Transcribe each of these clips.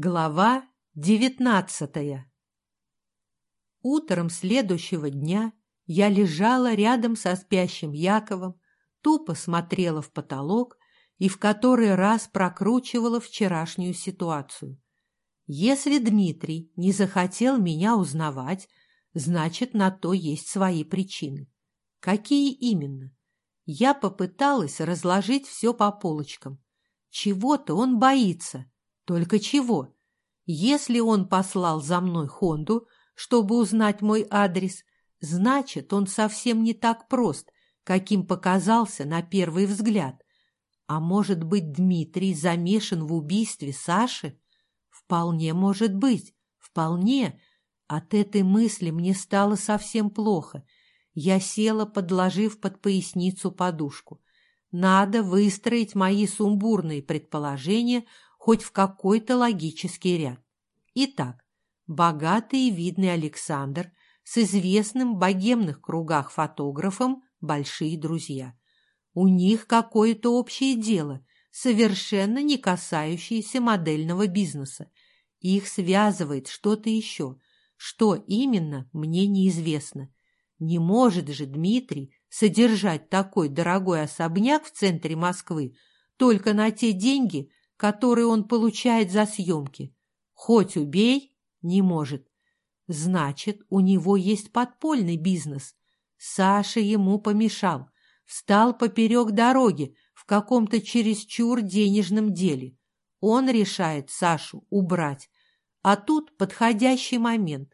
Глава девятнадцатая Утром следующего дня я лежала рядом со спящим Яковом, тупо смотрела в потолок и в который раз прокручивала вчерашнюю ситуацию. Если Дмитрий не захотел меня узнавать, значит, на то есть свои причины. Какие именно? Я попыталась разложить все по полочкам. Чего-то он боится, только чего? Если он послал за мной Хонду, чтобы узнать мой адрес, значит, он совсем не так прост, каким показался на первый взгляд. А может быть, Дмитрий замешан в убийстве Саши? Вполне может быть, вполне. От этой мысли мне стало совсем плохо. Я села, подложив под поясницу подушку. Надо выстроить мои сумбурные предположения хоть в какой-то логический ряд. Итак, богатый и видный Александр с известным в богемных кругах фотографом большие друзья. У них какое-то общее дело, совершенно не касающееся модельного бизнеса. Их связывает что-то еще. Что именно, мне неизвестно. Не может же Дмитрий содержать такой дорогой особняк в центре Москвы только на те деньги, который он получает за съемки. Хоть убей, не может. Значит, у него есть подпольный бизнес. Саша ему помешал. Встал поперек дороги в каком-то чересчур денежном деле. Он решает Сашу убрать. А тут подходящий момент.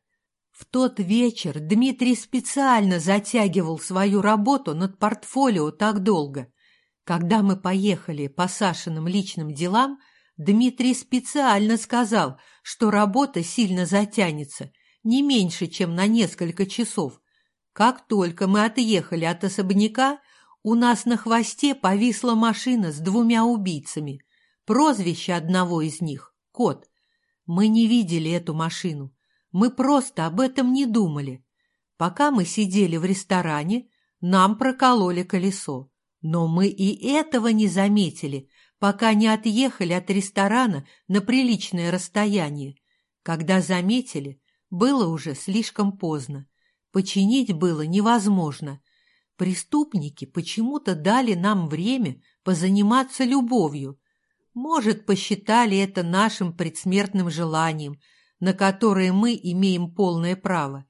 В тот вечер Дмитрий специально затягивал свою работу над портфолио так долго, когда мы поехали по Сашиным личным делам, Дмитрий специально сказал, что работа сильно затянется, не меньше, чем на несколько часов. Как только мы отъехали от особняка, у нас на хвосте повисла машина с двумя убийцами. Прозвище одного из них — Кот. Мы не видели эту машину. Мы просто об этом не думали. Пока мы сидели в ресторане, нам прокололи колесо. Но мы и этого не заметили, пока не отъехали от ресторана на приличное расстояние. Когда заметили, было уже слишком поздно. Починить было невозможно. Преступники почему-то дали нам время позаниматься любовью. Может, посчитали это нашим предсмертным желанием, на которое мы имеем полное право.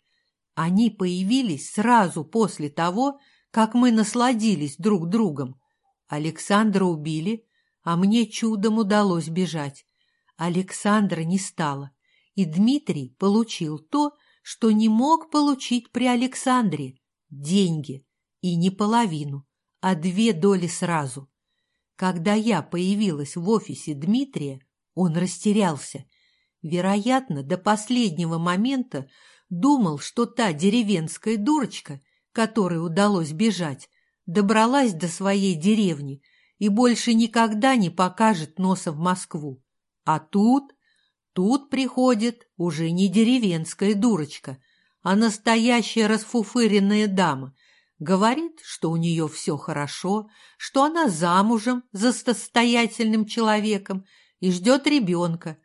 Они появились сразу после того, как мы насладились друг другом. Александра убили, а мне чудом удалось бежать. Александра не стало, и Дмитрий получил то, что не мог получить при Александре – деньги, и не половину, а две доли сразу. Когда я появилась в офисе Дмитрия, он растерялся. Вероятно, до последнего момента думал, что та деревенская дурочка – которой удалось бежать, добралась до своей деревни и больше никогда не покажет носа в Москву. А тут, тут приходит уже не деревенская дурочка, а настоящая расфуфыренная дама. Говорит, что у нее все хорошо, что она замужем за состоятельным человеком и ждет ребенка.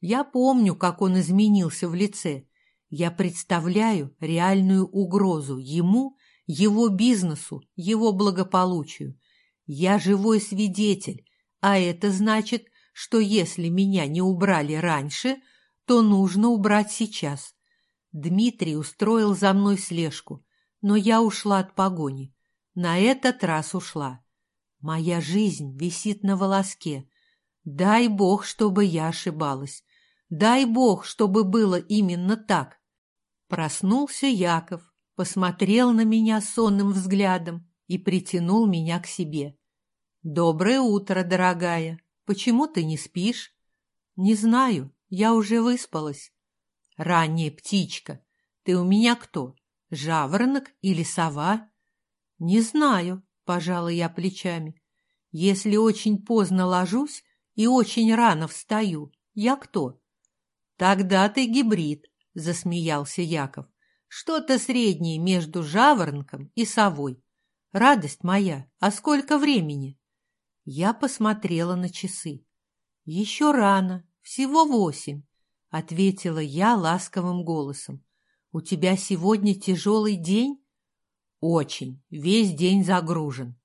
Я помню, как он изменился в лице. Я представляю реальную угрозу ему, его бизнесу, его благополучию. Я живой свидетель, а это значит, что если меня не убрали раньше, то нужно убрать сейчас. Дмитрий устроил за мной слежку, но я ушла от погони. На этот раз ушла. Моя жизнь висит на волоске. Дай бог, чтобы я ошибалась. Дай бог, чтобы было именно так. Проснулся Яков, посмотрел на меня сонным взглядом и притянул меня к себе. «Доброе утро, дорогая. Почему ты не спишь?» «Не знаю, я уже выспалась». «Ранняя птичка. Ты у меня кто, жаворонок или сова?» «Не знаю», — пожала я плечами. «Если очень поздно ложусь и очень рано встаю, я кто?» «Тогда ты гибрид», засмеялся Яков. Что-то среднее между жаворонком и совой. Радость моя, а сколько времени? Я посмотрела на часы. Еще рано, всего восемь, — ответила я ласковым голосом. У тебя сегодня тяжелый день? Очень, весь день загружен.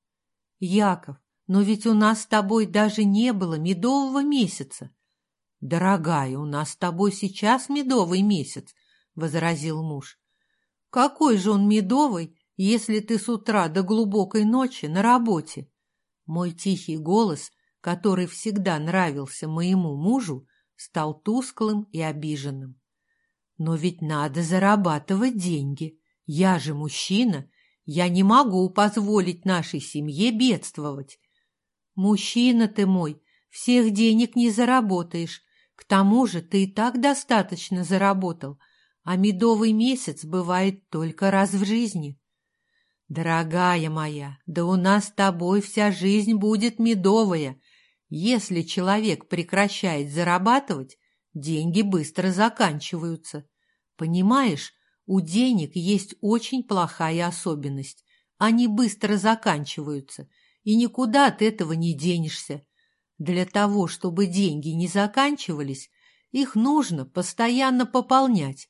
Яков, но ведь у нас с тобой даже не было медового месяца. Дорогая, у нас с тобой сейчас медовый месяц, — возразил муж. Какой же он медовый, если ты с утра до глубокой ночи на работе? Мой тихий голос, который всегда нравился моему мужу, стал тусклым и обиженным. Но ведь надо зарабатывать деньги. Я же мужчина, я не могу позволить нашей семье бедствовать. Мужчина ты мой, всех денег не заработаешь. К тому же ты и так достаточно заработал, а медовый месяц бывает только раз в жизни. Дорогая моя, да у нас с тобой вся жизнь будет медовая. Если человек прекращает зарабатывать, деньги быстро заканчиваются. Понимаешь, у денег есть очень плохая особенность. Они быстро заканчиваются, и никуда от этого не денешься. Для того, чтобы деньги не заканчивались, их нужно постоянно пополнять.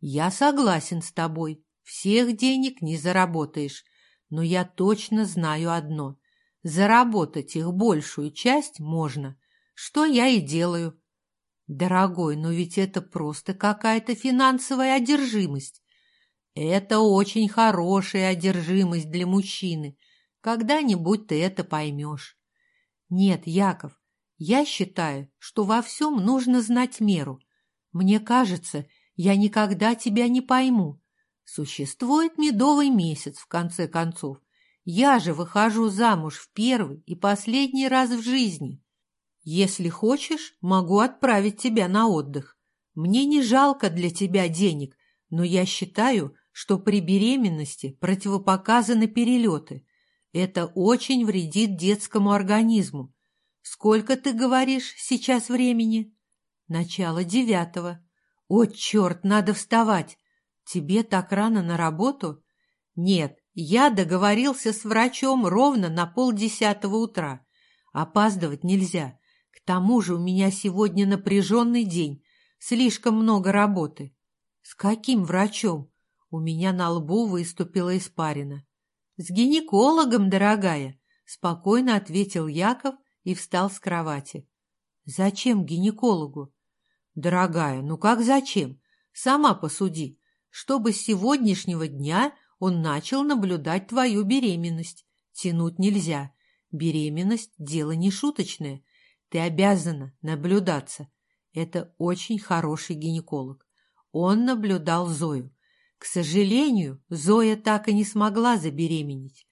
Я согласен с тобой, всех денег не заработаешь, но я точно знаю одно. Заработать их большую часть можно, что я и делаю. Дорогой, но ведь это просто какая-то финансовая одержимость. Это очень хорошая одержимость для мужчины. Когда-нибудь ты это поймешь. Нет, Яков, я считаю, что во всем нужно знать меру. Мне кажется, я никогда тебя не пойму. Существует медовый месяц, в конце концов. Я же выхожу замуж в первый и последний раз в жизни. Если хочешь, могу отправить тебя на отдых. Мне не жалко для тебя денег, но я считаю, что при беременности противопоказаны перелеты. Это очень вредит детскому организму. Сколько, ты говоришь, сейчас времени? Начало девятого. О, черт, надо вставать. Тебе так рано на работу? Нет, я договорился с врачом ровно на полдесятого утра. Опаздывать нельзя тому же у меня сегодня напряженный день, слишком много работы. С каким врачом? У меня на лбу выступила испарина. С гинекологом, дорогая, спокойно ответил Яков и встал с кровати. Зачем гинекологу? Дорогая, ну как зачем? Сама посуди. Чтобы с сегодняшнего дня он начал наблюдать твою беременность. Тянуть нельзя. Беременность – дело не шуточное. Ты обязана наблюдаться. Это очень хороший гинеколог. Он наблюдал Зою. К сожалению, Зоя так и не смогла забеременеть.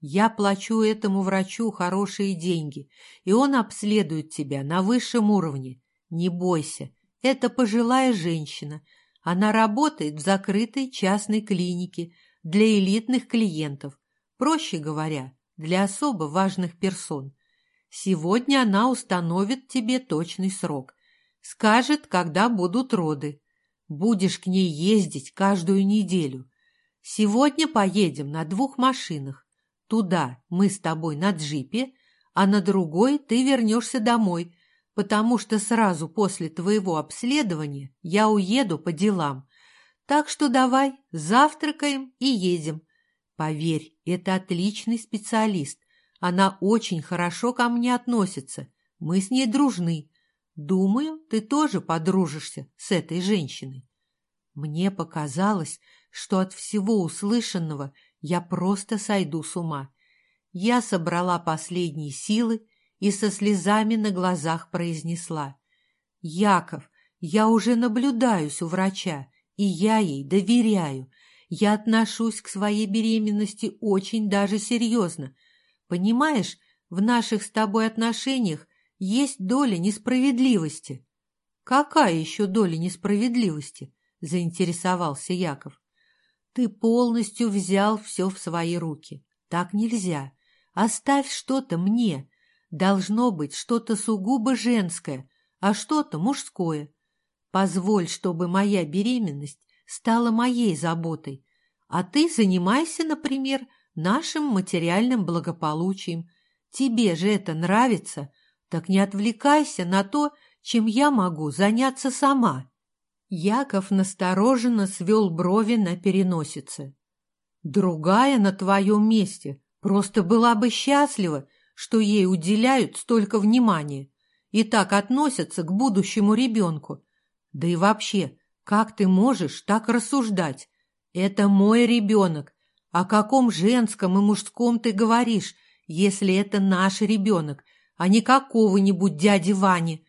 Я плачу этому врачу хорошие деньги, и он обследует тебя на высшем уровне. Не бойся, это пожилая женщина. Она работает в закрытой частной клинике для элитных клиентов, проще говоря, для особо важных персон. Сегодня она установит тебе точный срок. Скажет, когда будут роды. Будешь к ней ездить каждую неделю. Сегодня поедем на двух машинах. Туда мы с тобой на джипе, а на другой ты вернешься домой, потому что сразу после твоего обследования я уеду по делам. Так что давай, завтракаем и едем. Поверь, это отличный специалист. Она очень хорошо ко мне относится. Мы с ней дружны. Думаю, ты тоже подружишься с этой женщиной. Мне показалось, что от всего услышанного я просто сойду с ума. Я собрала последние силы и со слезами на глазах произнесла. «Яков, я уже наблюдаюсь у врача, и я ей доверяю. Я отношусь к своей беременности очень даже серьезно. Понимаешь, в наших с тобой отношениях есть доля несправедливости. Какая еще доля несправедливости? Заинтересовался Яков. Ты полностью взял все в свои руки. Так нельзя. Оставь что-то мне. Должно быть что-то сугубо женское, а что-то мужское. Позволь, чтобы моя беременность стала моей заботой. А ты занимайся, например, нашим материальным благополучием. Тебе же это нравится, так не отвлекайся на то, чем я могу заняться сама. Яков настороженно свел брови на переносице. Другая на твоем месте просто была бы счастлива, что ей уделяют столько внимания и так относятся к будущему ребенку. Да и вообще, как ты можешь так рассуждать? Это мой ребенок. О каком женском и мужском ты говоришь, если это наш ребенок, а не какого-нибудь дяди Вани?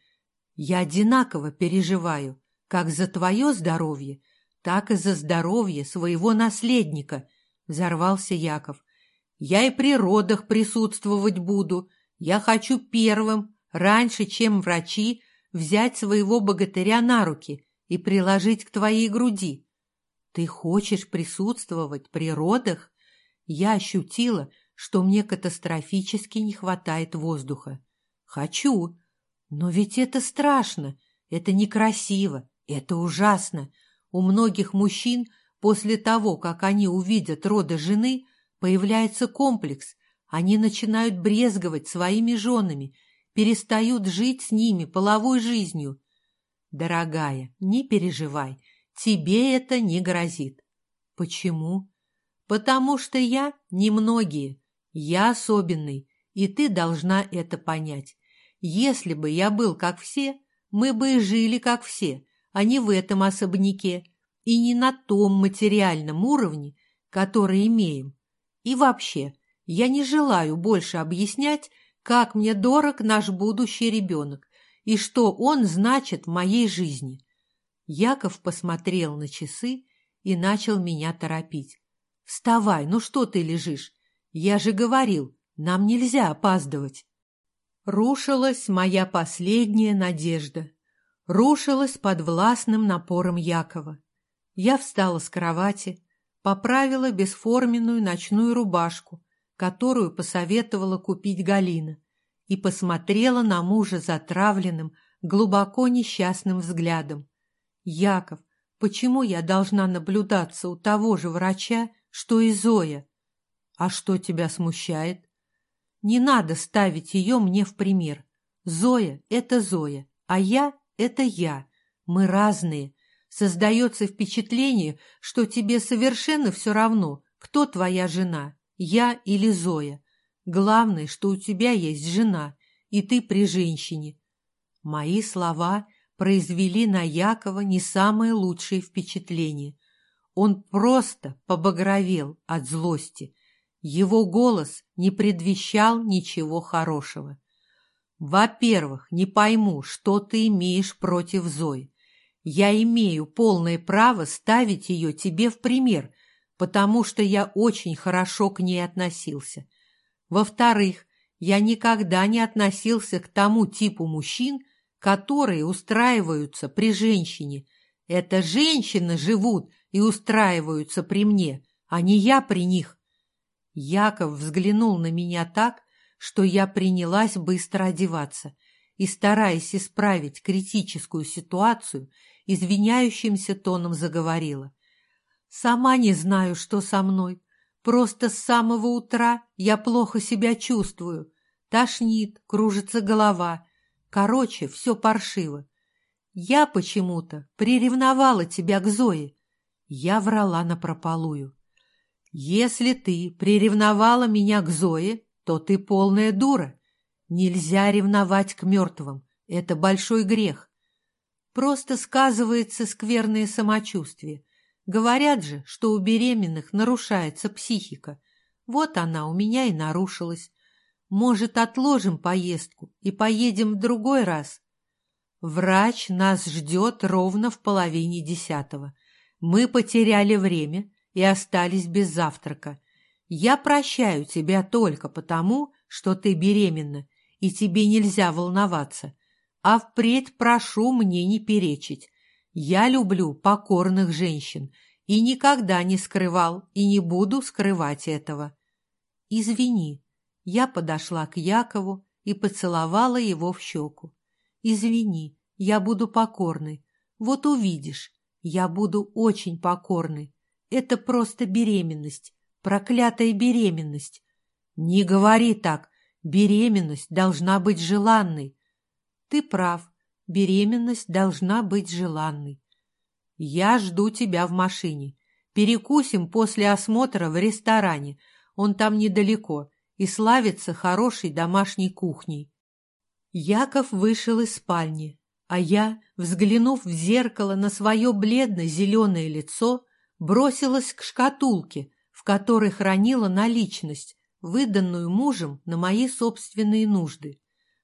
Я одинаково переживаю, как за твое здоровье, так и за здоровье своего наследника, — взорвался Яков. Я и при родах присутствовать буду. Я хочу первым, раньше, чем врачи, взять своего богатыря на руки и приложить к твоей груди. Ты хочешь присутствовать при родах? Я ощутила, что мне катастрофически не хватает воздуха. Хочу. Но ведь это страшно, это некрасиво, это ужасно. У многих мужчин после того, как они увидят роды жены, появляется комплекс. Они начинают брезговать своими женами перестают жить с ними половой жизнью. Дорогая, не переживай, тебе это не грозит. Почему? Потому что я немногие, я особенный, и ты должна это понять. Если бы я был как все, мы бы и жили как все, а не в этом особняке и не на том материальном уровне, который имеем. И вообще, я не желаю больше объяснять, как мне дорог наш будущий ребенок и что он значит в моей жизни. Яков посмотрел на часы и начал меня торопить. «Вставай, ну что ты лежишь? Я же говорил, нам нельзя опаздывать». Рушилась моя последняя надежда. Рушилась под властным напором Якова. Я встала с кровати, поправила бесформенную ночную рубашку, которую посоветовала купить Галина, и посмотрела на мужа затравленным, глубоко несчастным взглядом. «Яков, почему я должна наблюдаться у того же врача, что и Зоя? А что тебя смущает? Не надо ставить ее мне в пример. Зоя — это Зоя, а я — это я. Мы разные. Создается впечатление, что тебе совершенно все равно, кто твоя жена, я или Зоя. Главное, что у тебя есть жена, и ты при женщине. Мои слова произвели на Якова не самое лучшее впечатление. Он просто побагровел от злости. Его голос не предвещал ничего хорошего. «Во-первых, не пойму, что ты имеешь против Зои. Я имею полное право ставить ее тебе в пример, потому что я очень хорошо к ней относился. Во-вторых, я никогда не относился к тому типу мужчин, которые устраиваются при женщине. Это женщины живут и устраиваются при мне, а не я при них. Яков взглянул на меня так, что я принялась быстро одеваться и, стараясь исправить критическую ситуацию, извиняющимся тоном заговорила. «Сама не знаю, что со мной. Просто с самого утра я плохо себя чувствую. Тошнит, кружится голова. Короче, все паршиво. Я почему-то приревновала тебя к Зое. Я врала напропалую. Если ты приревновала меня к Зое, то ты полная дура. Нельзя ревновать к мертвым. Это большой грех. Просто сказывается скверное самочувствие. Говорят же, что у беременных нарушается психика. Вот она у меня и нарушилась. Может, отложим поездку и поедем в другой раз? Врач нас ждет ровно в половине десятого. Мы потеряли время и остались без завтрака. Я прощаю тебя только потому, что ты беременна, и тебе нельзя волноваться. А впредь прошу мне не перечить. Я люблю покорных женщин и никогда не скрывал и не буду скрывать этого. Извини, я подошла к Якову и поцеловала его в щеку. Извини, я буду покорной. Вот увидишь, я буду очень покорной. Это просто беременность, проклятая беременность. Не говори так, беременность должна быть желанной. Ты прав, Беременность должна быть желанной. Я жду тебя в машине. Перекусим после осмотра в ресторане. Он там недалеко и славится хорошей домашней кухней. Яков вышел из спальни, а я, взглянув в зеркало на свое бледно-зеленое лицо, бросилась к шкатулке, в которой хранила наличность, выданную мужем на мои собственные нужды.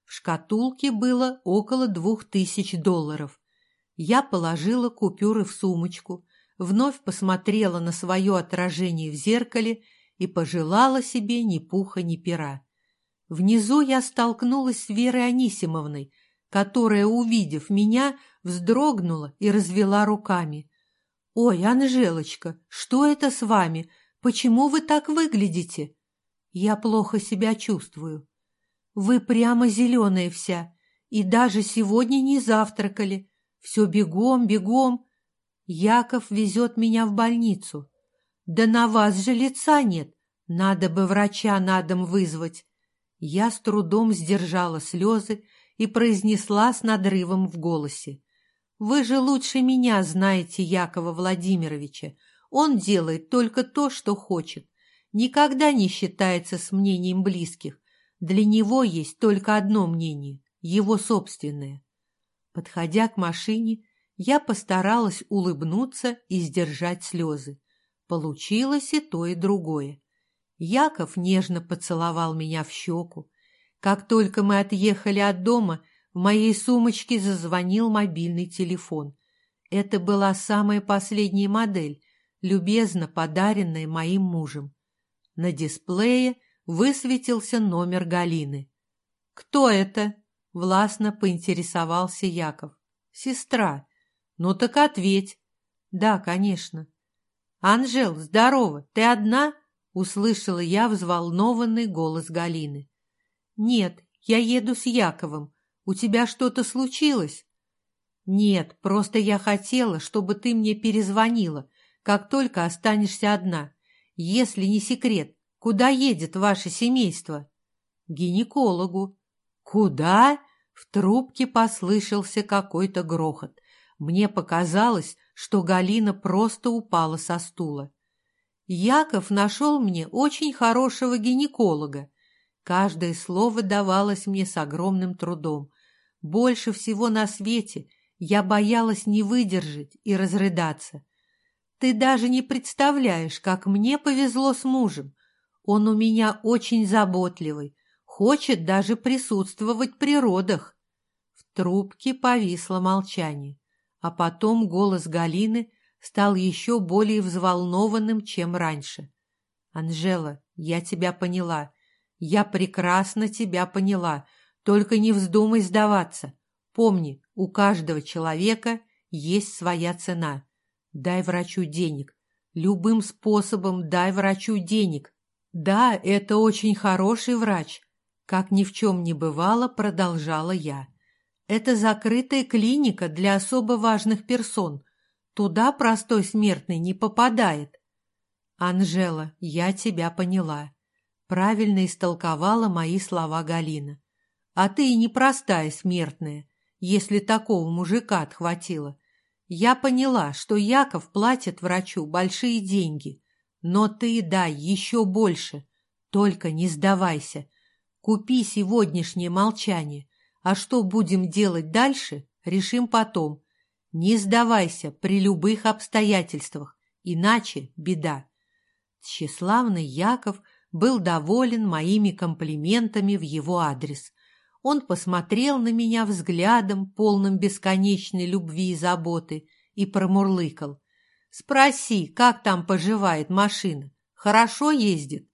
В шкатулке было около двух тысяч долларов. Я положила купюры в сумочку, вновь посмотрела на свое отражение в зеркале и пожелала себе ни пуха, ни пера. Внизу я столкнулась с Верой Анисимовной, которая, увидев меня, вздрогнула и развела руками. «Ой, Анжелочка, что это с вами? Почему вы так выглядите?» «Я плохо себя чувствую. Вы прямо зеленая вся, и даже сегодня не завтракали. Все бегом, бегом. Яков везет меня в больницу. Да на вас же лица нет. Надо бы врача на дом вызвать. Я с трудом сдержала слезы и произнесла с надрывом в голосе. «Вы же лучше меня знаете Якова Владимировича. Он делает только то, что хочет. Никогда не считается с мнением близких. Для него есть только одно мнение – его собственное. Подходя к машине, я постаралась улыбнуться и сдержать слезы. Получилось и то, и другое. Яков нежно поцеловал меня в щеку. Как только мы отъехали от дома, в моей сумочке зазвонил мобильный телефон. Это была самая последняя модель, любезно подаренная моим мужем. На дисплее – высветился номер Галины. «Кто это?» — властно поинтересовался Яков. «Сестра. Ну так ответь». «Да, конечно». «Анжел, здорово, ты одна?» — услышала я взволнованный голос Галины. «Нет, я еду с Яковом. У тебя что-то случилось?» «Нет, просто я хотела, чтобы ты мне перезвонила, как только останешься одна. Если не секрет, Куда едет ваше семейство? Гинекологу. Куда? В трубке послышался какой-то грохот. Мне показалось, что Галина просто упала со стула. Яков нашел мне очень хорошего гинеколога. Каждое слово давалось мне с огромным трудом. Больше всего на свете я боялась не выдержать и разрыдаться. Ты даже не представляешь, как мне повезло с мужем. Он у меня очень заботливый, хочет даже присутствовать при родах. В трубке повисло молчание, а потом голос Галины стал еще более взволнованным, чем раньше. «Анжела, я тебя поняла. Я прекрасно тебя поняла. Только не вздумай сдаваться. Помни, у каждого человека есть своя цена. Дай врачу денег. Любым способом дай врачу денег. «Да, это очень хороший врач», — как ни в чем не бывало, продолжала я. «Это закрытая клиника для особо важных персон. Туда простой смертный не попадает». «Анжела, я тебя поняла», — правильно истолковала мои слова Галина. «А ты и непростая смертная, если такого мужика отхватила. Я поняла, что Яков платит врачу большие деньги, но ты дай еще больше. Только не сдавайся. Купи сегодняшнее молчание. А что будем делать дальше, решим потом. Не сдавайся при любых обстоятельствах, иначе беда. Тщеславный Яков был доволен моими комплиментами в его адрес. Он посмотрел на меня взглядом, полным бесконечной любви и заботы, и промурлыкал. Спроси, как там поживает машина. Хорошо ездит?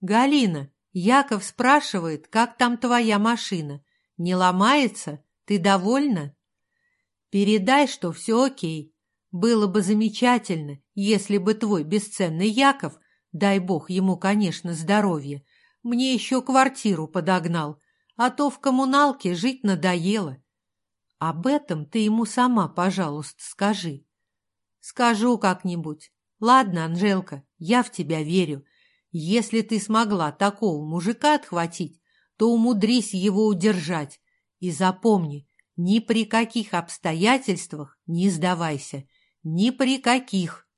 Галина, Яков спрашивает, как там твоя машина. Не ломается? Ты довольна? Передай, что все окей. Было бы замечательно, если бы твой бесценный Яков, дай бог ему, конечно, здоровье, мне еще квартиру подогнал, а то в коммуналке жить надоело. Об этом ты ему сама, пожалуйста, скажи. Скажу как-нибудь. Ладно, Анжелка, я в тебя верю. Если ты смогла такого мужика отхватить, то умудрись его удержать. И запомни, Ни при каких обстоятельствах не сдавайся. Ни при каких.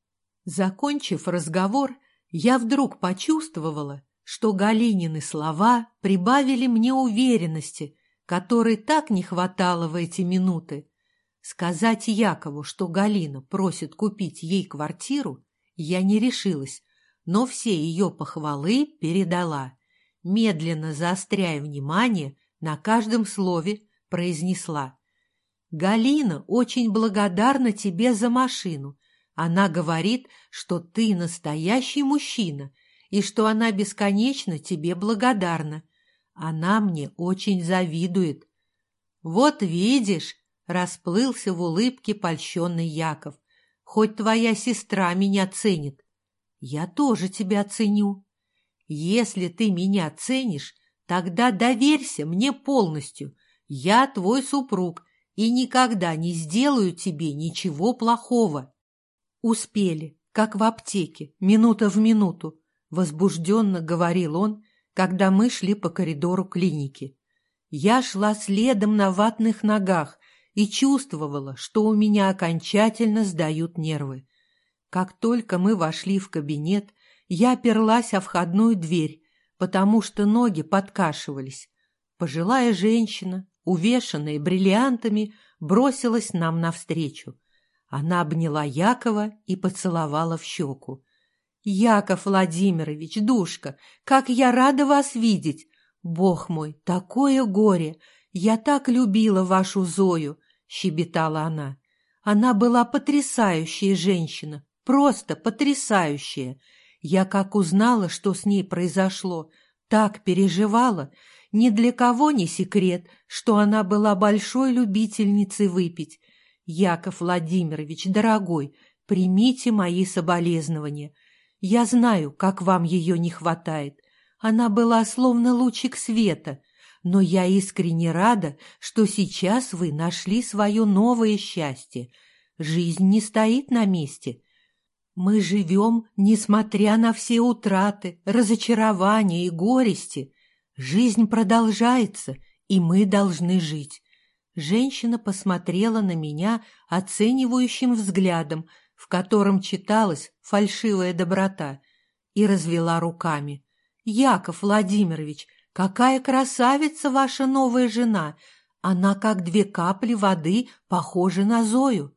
Закончив разговор, я вдруг почувствовала, что Галинины слова прибавили мне уверенности, которой так не хватало в эти минуты. Сказать Якову, что Галина просит купить ей квартиру, я не решилась, но все ее похвалы передала. Медленно заостряя внимание, на каждом слове произнесла. «Галина очень благодарна тебе за машину. Она говорит, что ты настоящий мужчина и что она бесконечно тебе благодарна. Она мне очень завидует». «Вот видишь», — расплылся в улыбке польщенный Яков, «хоть твоя сестра меня ценит. Я тоже тебя ценю. Если ты меня ценишь, тогда доверься мне полностью. Я твой супруг и никогда не сделаю тебе ничего плохого. Успели, как в аптеке, минута в минуту, возбужденно говорил он, когда мы шли по коридору клиники. Я шла следом на ватных ногах и чувствовала, что у меня окончательно сдают нервы. Как только мы вошли в кабинет, я оперлась о входную дверь, потому что ноги подкашивались. Пожилая женщина, увешанная бриллиантами, бросилась нам навстречу. Она обняла Якова и поцеловала в щеку. «Яков Владимирович, душка, как я рада вас видеть! Бог мой, такое горе! Я так любила вашу Зою!» — щебетала она. Она была потрясающая женщина, просто потрясающая. Я как узнала, что с ней произошло, так переживала, ни для кого не секрет, что она была большой любительницей выпить. Яков Владимирович, дорогой, примите мои соболезнования. Я знаю, как вам ее не хватает. Она была словно лучик света, но я искренне рада, что сейчас вы нашли свое новое счастье. Жизнь не стоит на месте. Мы живем, несмотря на все утраты, разочарования и горести. Жизнь продолжается, и мы должны жить. Женщина посмотрела на меня оценивающим взглядом, в котором читалась фальшивая доброта, и развела руками. «Яков Владимирович, какая красавица ваша новая жена! Она, как две капли воды, похожа на Зою!»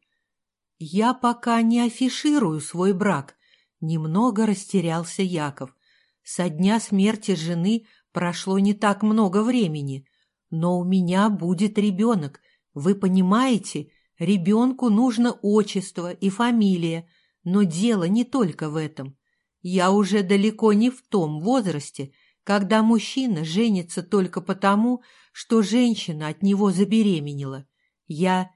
«Я пока не афиширую свой брак», — немного растерялся Яков. «Со дня смерти жены прошло не так много времени, но у меня будет ребенок. Вы понимаете, ребенку нужно отчество и фамилия, но дело не только в этом. Я уже далеко не в том возрасте, когда мужчина женится только потому, что женщина от него забеременела. Я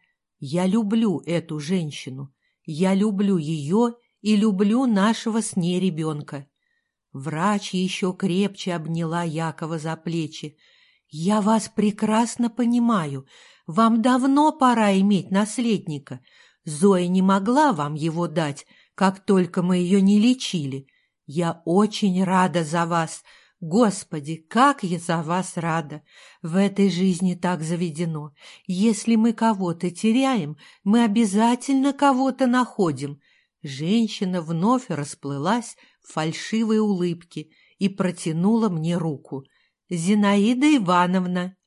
я люблю эту женщину. Я люблю ее и люблю нашего с ней ребенка. Врач еще крепче обняла Якова за плечи. «Я вас прекрасно понимаю. Вам давно пора иметь наследника. Зоя не могла вам его дать, как только мы ее не лечили. Я очень рада за вас, Господи, как я за вас рада! В этой жизни так заведено. Если мы кого-то теряем, мы обязательно кого-то находим. Женщина вновь расплылась в фальшивой улыбке и протянула мне руку. «Зинаида Ивановна!»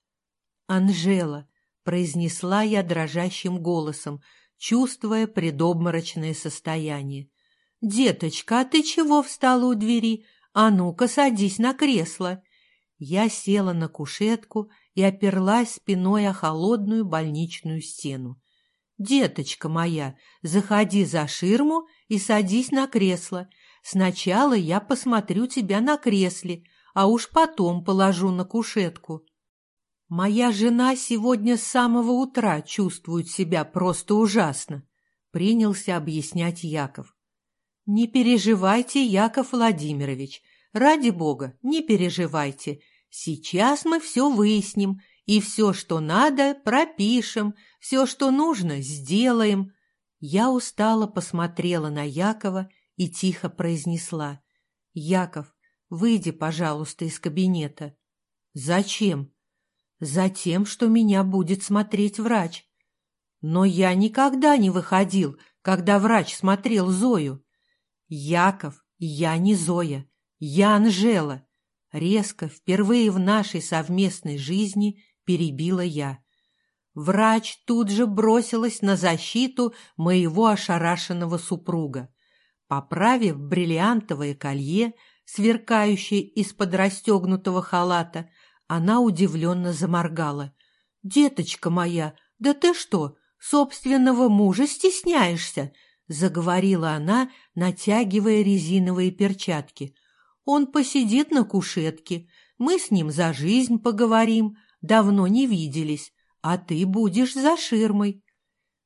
«Анжела!» — произнесла я дрожащим голосом, чувствуя предобморочное состояние. «Деточка, а ты чего встала у двери?» «А ну-ка, садись на кресло!» Я села на кушетку и оперлась спиной о холодную больничную стену. «Деточка моя, заходи за ширму и садись на кресло. Сначала я посмотрю тебя на кресле, а уж потом положу на кушетку». «Моя жена сегодня с самого утра чувствует себя просто ужасно», — принялся объяснять Яков. «Не переживайте, Яков Владимирович, ради бога, не переживайте. Сейчас мы все выясним, и все, что надо, пропишем, все, что нужно, сделаем». Я устало посмотрела на Якова и тихо произнесла. «Яков, выйди, пожалуйста, из кабинета». «Зачем?» Затем, что меня будет смотреть врач. Но я никогда не выходил, когда врач смотрел Зою. Яков, я не Зоя, я Анжела. Резко, впервые в нашей совместной жизни перебила я. Врач тут же бросилась на защиту моего ошарашенного супруга. Поправив бриллиантовое колье, сверкающее из-под расстегнутого халата, она удивленно заморгала. «Деточка моя, да ты что, собственного мужа стесняешься?» — заговорила она, натягивая резиновые перчатки. «Он посидит на кушетке, мы с ним за жизнь поговорим, давно не виделись, а ты будешь за ширмой».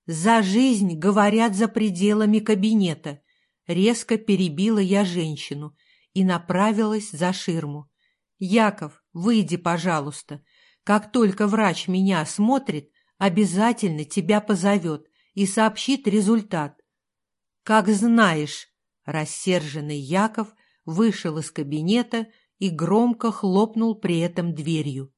«За жизнь, говорят, за пределами кабинета», — резко перебила я женщину и направилась за ширму. «Яков, выйди, пожалуйста. Как только врач меня осмотрит, обязательно тебя позовет и сообщит результат. Как знаешь, рассерженный Яков вышел из кабинета и громко хлопнул при этом дверью.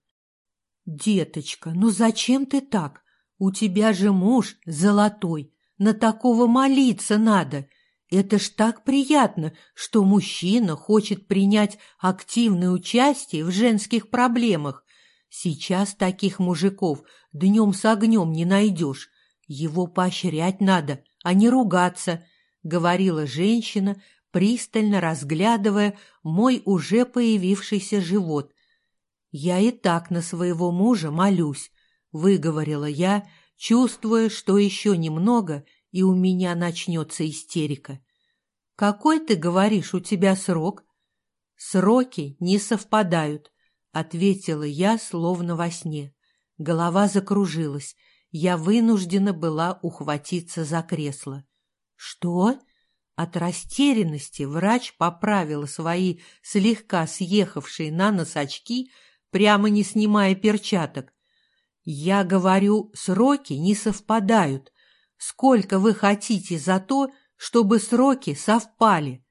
«Деточка, ну зачем ты так? У тебя же муж золотой, на такого молиться надо. Это ж так приятно, что мужчина хочет принять активное участие в женских проблемах. Сейчас таких мужиков днем с огнем не найдешь. Его поощрять надо, а не ругаться, — говорила женщина, пристально разглядывая мой уже появившийся живот. «Я и так на своего мужа молюсь», — выговорила я, чувствуя, что еще немного — и у меня начнется истерика. «Какой, ты говоришь, у тебя срок?» «Сроки не совпадают», — ответила я, словно во сне. Голова закружилась. Я вынуждена была ухватиться за кресло. «Что?» От растерянности врач поправила свои слегка съехавшие на нос очки, прямо не снимая перчаток. «Я говорю, сроки не совпадают. Сколько вы хотите за то, чтобы сроки совпали?